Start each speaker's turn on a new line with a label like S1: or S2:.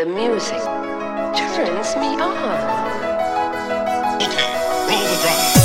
S1: The music turns me on.
S2: Okay, roll the drums.